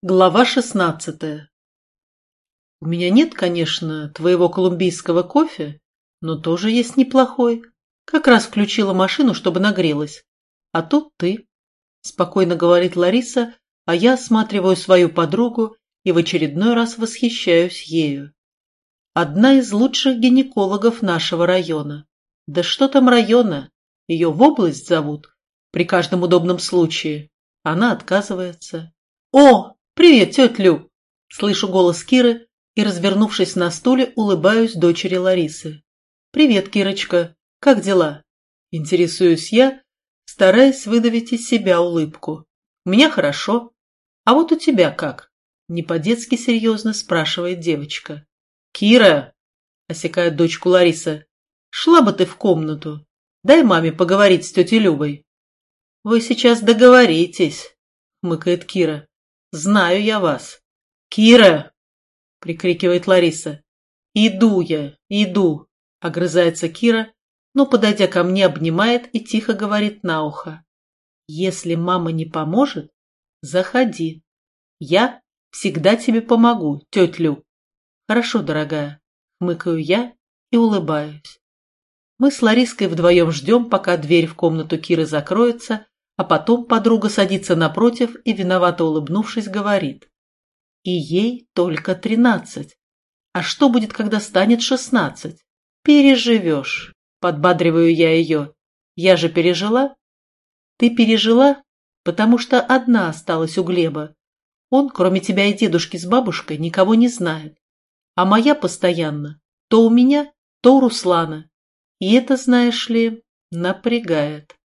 Глава шестнадцатая У меня нет, конечно, твоего колумбийского кофе, но тоже есть неплохой. Как раз включила машину, чтобы нагрелась. А тут ты. Спокойно говорит Лариса, а я осматриваю свою подругу и в очередной раз восхищаюсь ею. Одна из лучших гинекологов нашего района. Да что там района? Ее в область зовут. При каждом удобном случае. Она отказывается. О, «Привет, тетя Лю!» Слышу голос Киры и, развернувшись на стуле, улыбаюсь дочери Ларисы. «Привет, Кирочка! Как дела?» Интересуюсь я, стараясь выдавить из себя улыбку. «У меня хорошо. А вот у тебя как?» Не по-детски серьезно спрашивает девочка. «Кира!» – осекает дочку Лариса. «Шла бы ты в комнату. Дай маме поговорить с тетей Любой». «Вы сейчас договоритесь», – хмыкает Кира. Знаю я вас. Кира! прикрикивает Лариса. Иду я, иду, огрызается Кира, но, подойдя ко мне, обнимает и тихо говорит на ухо. Если мама не поможет, заходи. Я всегда тебе помогу, тетя Лю. Хорошо, дорогая, хмыкаю я и улыбаюсь. Мы с Лариской вдвоем ждем, пока дверь в комнату Киры закроется, а потом подруга садится напротив и, виновато улыбнувшись, говорит. И ей только тринадцать. А что будет, когда станет шестнадцать? Переживешь, подбадриваю я ее. Я же пережила. Ты пережила, потому что одна осталась у Глеба. Он, кроме тебя и дедушки с бабушкой, никого не знает. А моя постоянно то у меня, то у Руслана. И это, знаешь ли, напрягает,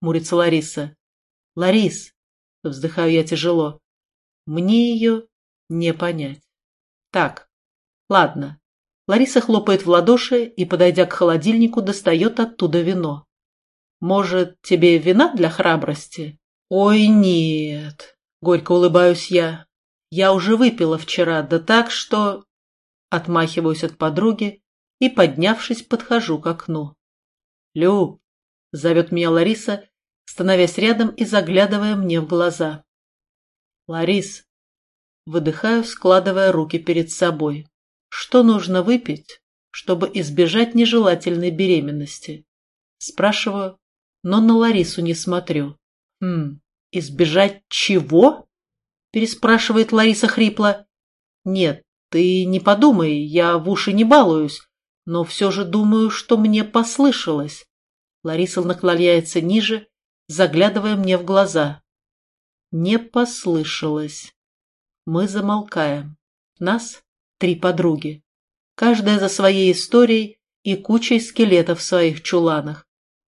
хмурится Лариса. Ларис, вздыхаю я тяжело, мне ее не понять. Так, ладно. Лариса хлопает в ладоши и, подойдя к холодильнику, достает оттуда вино. Может, тебе вина для храбрости? Ой, нет, горько улыбаюсь я. Я уже выпила вчера, да так, что... Отмахиваюсь от подруги и, поднявшись, подхожу к окну. «Люб!» — зовет меня Лариса становясь рядом и заглядывая мне в глаза. «Ларис!» Выдыхаю, складывая руки перед собой. «Что нужно выпить, чтобы избежать нежелательной беременности?» Спрашиваю, но на Ларису не смотрю. «Хм, избежать чего?» Переспрашивает Лариса хрипло. «Нет, ты не подумай, я в уши не балуюсь, но все же думаю, что мне послышалось». Лариса наклоняется ниже заглядывая мне в глаза. Не послышалось. Мы замолкаем. Нас три подруги. Каждая за своей историей и кучей скелетов в своих чуланах.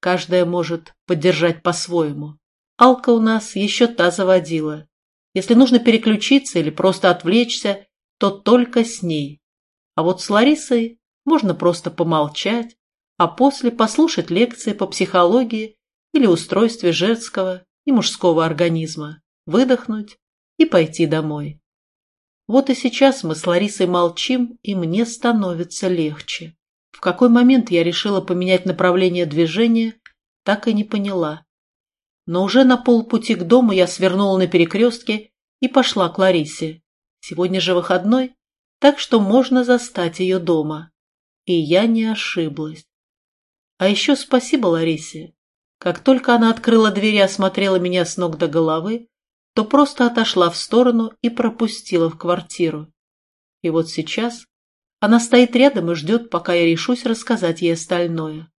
Каждая может поддержать по-своему. Алка у нас еще та заводила. Если нужно переключиться или просто отвлечься, то только с ней. А вот с Ларисой можно просто помолчать, а после послушать лекции по психологии или устройстве женского и мужского организма, выдохнуть и пойти домой. Вот и сейчас мы с Ларисой молчим, и мне становится легче. В какой момент я решила поменять направление движения, так и не поняла. Но уже на полпути к дому я свернула на перекрестке и пошла к Ларисе. Сегодня же выходной, так что можно застать ее дома. И я не ошиблась. А еще спасибо Ларисе. Как только она открыла дверь и осмотрела меня с ног до головы, то просто отошла в сторону и пропустила в квартиру. И вот сейчас она стоит рядом и ждет, пока я решусь рассказать ей остальное.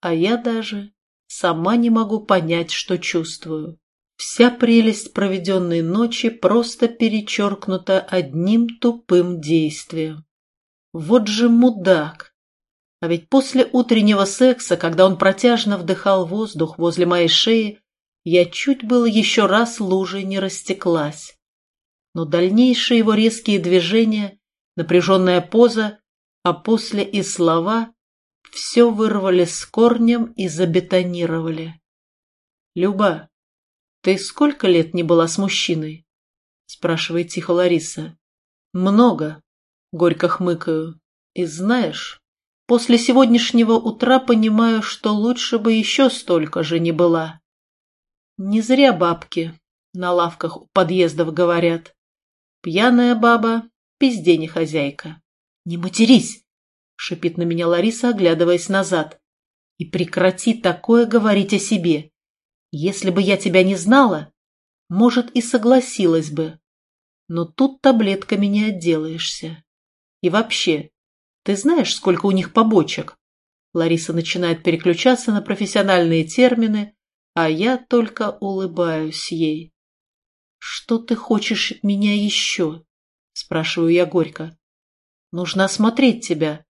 А я даже сама не могу понять, что чувствую. Вся прелесть проведенной ночи просто перечеркнута одним тупым действием. Вот же мудак! А ведь после утреннего секса, когда он протяжно вдыхал воздух возле моей шеи, я чуть было еще раз лужей не растеклась. Но дальнейшие его резкие движения, напряженная поза, а после и слова все вырвали с корнем и забетонировали. «Люба, ты сколько лет не была с мужчиной?» — спрашивает тихо Лариса. «Много», — горько хмыкаю. «И знаешь, После сегодняшнего утра понимаю, что лучше бы еще столько же не была. Не зря бабки на лавках у подъездов говорят. Пьяная баба, пизде не хозяйка. Не матерись, шипит на меня Лариса, оглядываясь назад. И прекрати такое говорить о себе. Если бы я тебя не знала, может, и согласилась бы. Но тут таблетками не отделаешься. И вообще, ты знаешь, сколько у них побочек? Лариса начинает переключаться на профессиональные термины, а я только улыбаюсь ей. «Что ты хочешь от меня еще?» – спрашиваю я горько. «Нужно осмотреть тебя.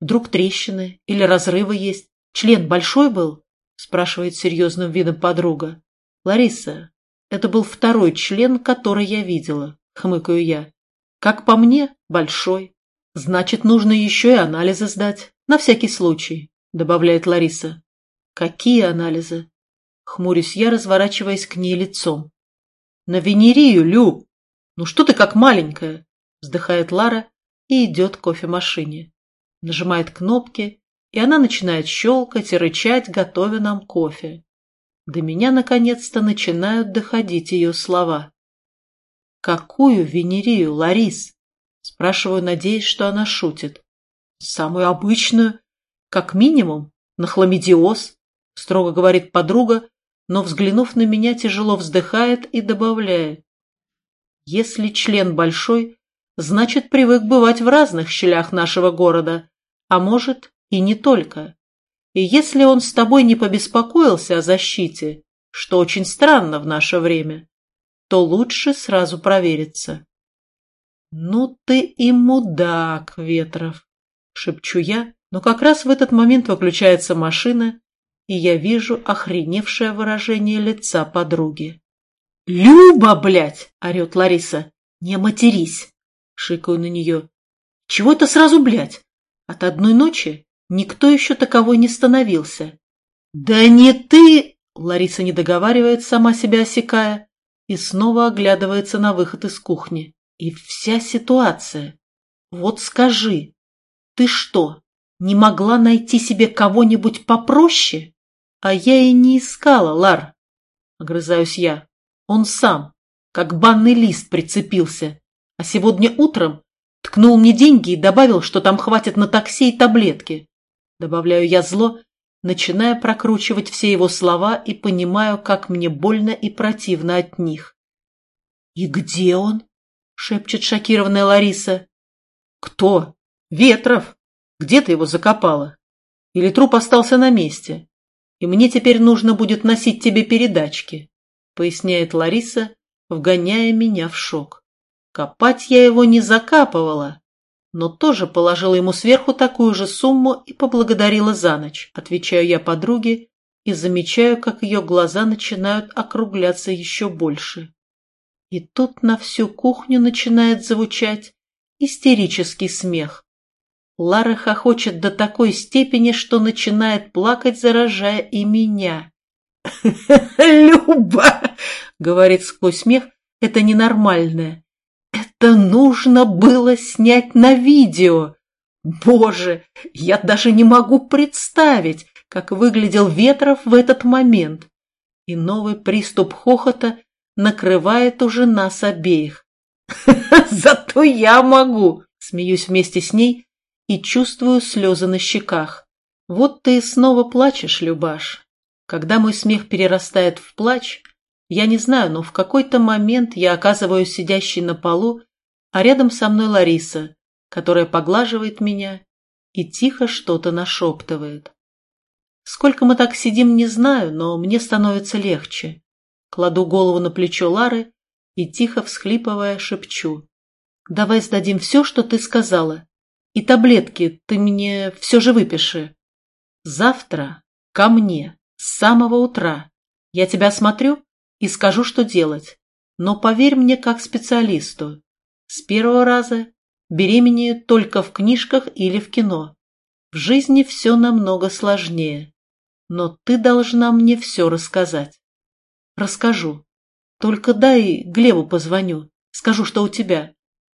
Вдруг трещины или разрывы есть. Член большой был?» – спрашивает серьезным видом подруга. «Лариса, это был второй член, который я видела», – хмыкаю я. «Как по мне, большой. Значит, нужно еще и анализы сдать. На всякий случай», – добавляет Лариса. «Какие анализы?» Хмурюсь я, разворачиваясь к ней лицом. «На венерию, Лю! Ну что ты как маленькая?» Вздыхает Лара и идет к кофемашине. Нажимает кнопки, и она начинает щелкать и рычать, готовя нам кофе. До меня наконец-то начинают доходить ее слова. «Какую венерию, Ларис?» Спрашиваю, надеясь, что она шутит. «Самую обычную, как минимум, на хламидиоз», строго говорит подруга, но, взглянув на меня, тяжело вздыхает и добавляет. Если член большой, значит, привык бывать в разных щелях нашего города, а может, и не только. И если он с тобой не побеспокоился о защите, что очень странно в наше время, то лучше сразу провериться. «Ну ты и мудак, Ветров!» — шепчу я, но как раз в этот момент выключается машина, и я вижу охреневшее выражение лица подруги. «Люба, блядь!» — орет Лариса. «Не матерись!» — шикаю на нее. «Чего это сразу, блядь? От одной ночи никто еще таковой не становился». «Да не ты!» — Лариса не договаривает, сама себя осекая, и снова оглядывается на выход из кухни. И вся ситуация. Вот скажи, ты что, не могла найти себе кого-нибудь попроще? А я и не искала, Лар. Огрызаюсь я. Он сам, как банный лист, прицепился. А сегодня утром ткнул мне деньги и добавил, что там хватит на такси и таблетки. Добавляю я зло, начиная прокручивать все его слова и понимаю, как мне больно и противно от них. «И где он?» — шепчет шокированная Лариса. «Кто? Ветров. Где ты его закопала? Или труп остался на месте?» и мне теперь нужно будет носить тебе передачки», — поясняет Лариса, вгоняя меня в шок. Копать я его не закапывала, но тоже положила ему сверху такую же сумму и поблагодарила за ночь, отвечаю я подруге и замечаю, как ее глаза начинают округляться еще больше. И тут на всю кухню начинает звучать истерический смех. Лара хохочет до такой степени, что начинает плакать, заражая и меня. «Люба!» — говорит сквозь смех. «Это ненормальное. Это нужно было снять на видео. Боже, я даже не могу представить, как выглядел Ветров в этот момент. И новый приступ хохота накрывает уже нас обеих. «Зато я могу!» — смеюсь вместе с ней, и чувствую слезы на щеках. Вот ты и снова плачешь, Любаш. Когда мой смех перерастает в плач, я не знаю, но в какой-то момент я оказываюсь сидящей на полу, а рядом со мной Лариса, которая поглаживает меня и тихо что-то нашептывает. Сколько мы так сидим, не знаю, но мне становится легче. Кладу голову на плечо Лары и, тихо всхлипывая, шепчу. «Давай сдадим все, что ты сказала. И таблетки ты мне все же выпиши. Завтра ко мне с самого утра. Я тебя смотрю и скажу, что делать. Но поверь мне как специалисту. С первого раза беременею только в книжках или в кино. В жизни все намного сложнее. Но ты должна мне все рассказать. Расскажу. Только дай Глебу позвоню. Скажу, что у тебя.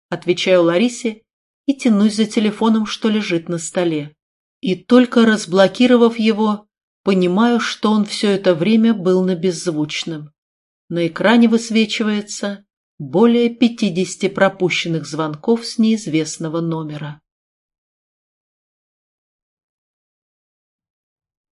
Отвечаю Ларисе и тянусь за телефоном, что лежит на столе. И только разблокировав его, понимаю, что он все это время был на беззвучном. На экране высвечивается более 50 пропущенных звонков с неизвестного номера.